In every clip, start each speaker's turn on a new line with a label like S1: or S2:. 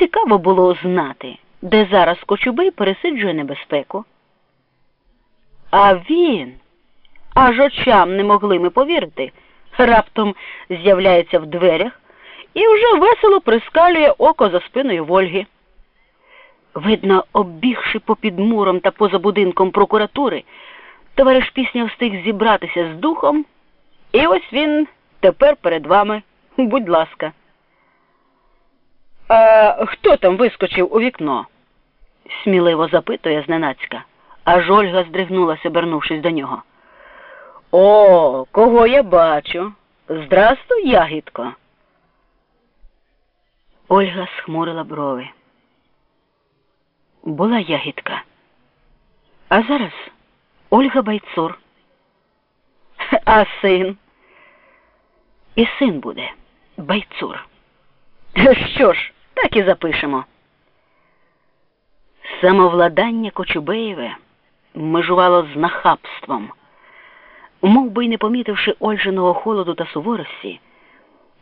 S1: Цікаво було знати, де зараз Кочубей пересиджує небезпеку. А він, аж очам не могли ми повірити, раптом з'являється в дверях і вже весело прискалює око за спиною Вольги. Видно, оббігши попід муром та поза будинком прокуратури, товариш пісня встиг зібратися з духом, і ось він тепер перед вами. Будь ласка. А хто там вискочив у вікно? сміливо запитує зненацька, аж Ольга здригнулася, обернувшись до нього. О, кого я бачу? Здрастуй, ягідко. Ольга схмурила брови. Була ягідка. А зараз Ольга Байцур. А син? І син буде Байцур. Що ж, так і запишемо. Самовладання Кочубеєве межувало з нахабством. Мов би й не помітивши Ольжиного холоду та суворості,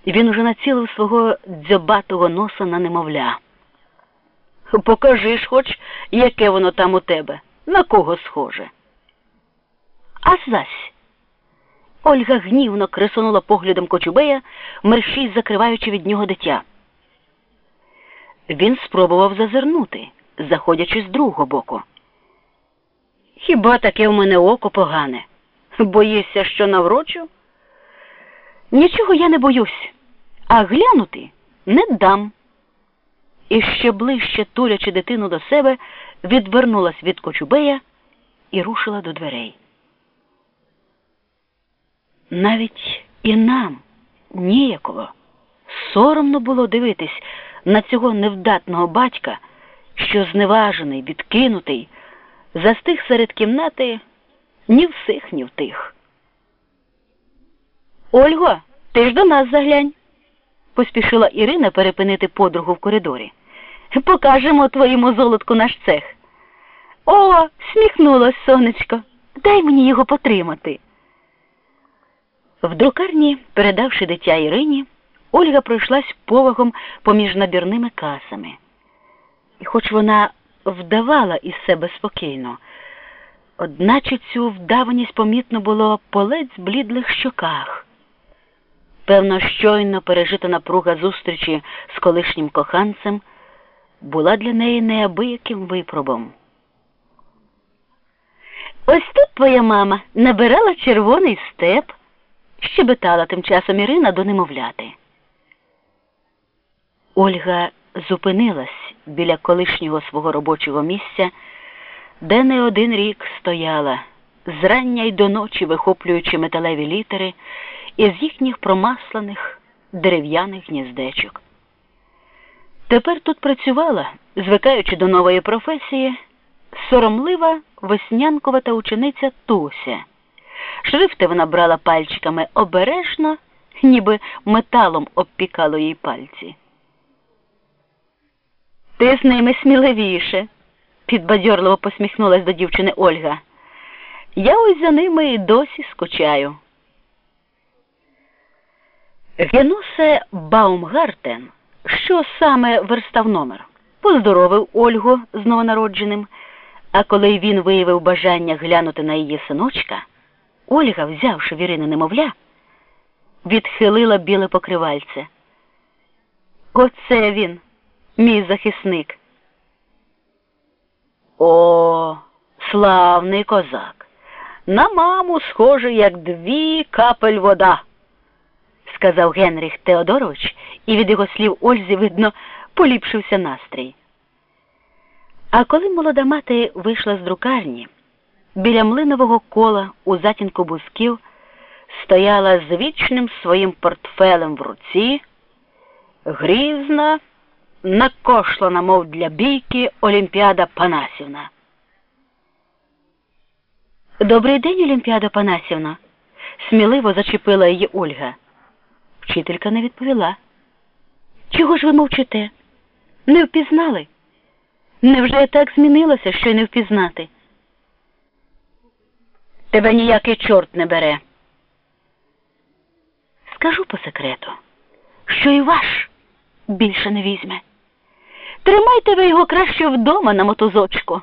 S1: він уже націлив свого дзьобатого носа на немовля. Покажи ж хоч, яке воно там у тебе, на кого схоже. А зась. Ольга гнівно кресонула поглядом Кочубея, мерщій закриваючи від нього дитя. Він спробував зазирнути, заходячи з другого боку. Хіба таке в мене око погане? Боїшся, що наврочу? Нічого я не боюсь, а глянути не дам. І ще ближче, тулячи дитину до себе, відвернулась від Кочубея і рушила до дверей. Навіть і нам ніяково соромно було дивитись на цього невдатного батька, що зневажений, відкинутий, застиг серед кімнати ні в сих, ні в тих. Ольго, ти ж до нас заглянь, поспішила Ірина перепинити подругу в коридорі. Покажемо твоєму золотку наш цех. О, сміхнулось сонечко. Дай мені його потримати. В друкарні, передавши дитя Ірині, Ольга пройшлась повагом поміж набірними касами. І хоч вона вдавала із себе спокійно, одначе цю вдаваність помітно було по ледь зблідлих щоках. Певно, щойно пережита напруга зустрічі з колишнім коханцем була для неї неабияким випробом. Ось тут твоя мама набирала червоний степ, щебетала тим часом Ірина до немовляти. Ольга зупинилась біля колишнього свого робочого місця, де не один рік стояла, зрання й до ночі вихоплюючи металеві літери із їхніх промаслених дерев'яних гніздечок. Тепер тут працювала, звикаючи до нової професії, соромлива веснянкова учениця Туся. Шрифти вона брала пальчиками обережно, ніби металом обпікало їй пальці. Ти з ними сміливіше, підбадьорливо посміхнулась до дівчини Ольга. Я ось за ними і досі скучаю. Генусе Баумгартен, що саме верстав номер, поздоровив Ольгу з новонародженим, а коли він виявив бажання глянути на її синочка, Ольга, взявши вірини немовля, відхилила біле покривальце. Оце він мій захисник. О, славний козак. На маму схожий, як дві капель вода, сказав Генріх Теодорович, і від його слів Ользі, видно, поліпшився настрій. А коли молода мати вийшла з друкарні, біля млинового кола у затінку бусків стояла з вічним своїм портфелем в руці, грізна накошлана, мов для бійки Олімпіада Панасівна. Добрий день, Олімпіада Панасівна, сміливо зачепила її Ольга. Вчителька не відповіла. Чого ж ви мовчите? Не впізнали? Невже так змінилася, що й не впізнати? Тебе ніякий чорт не бере. Скажу по секрету, що і ваш більше не візьме. Тримайте ви його краще вдома на мотузочку.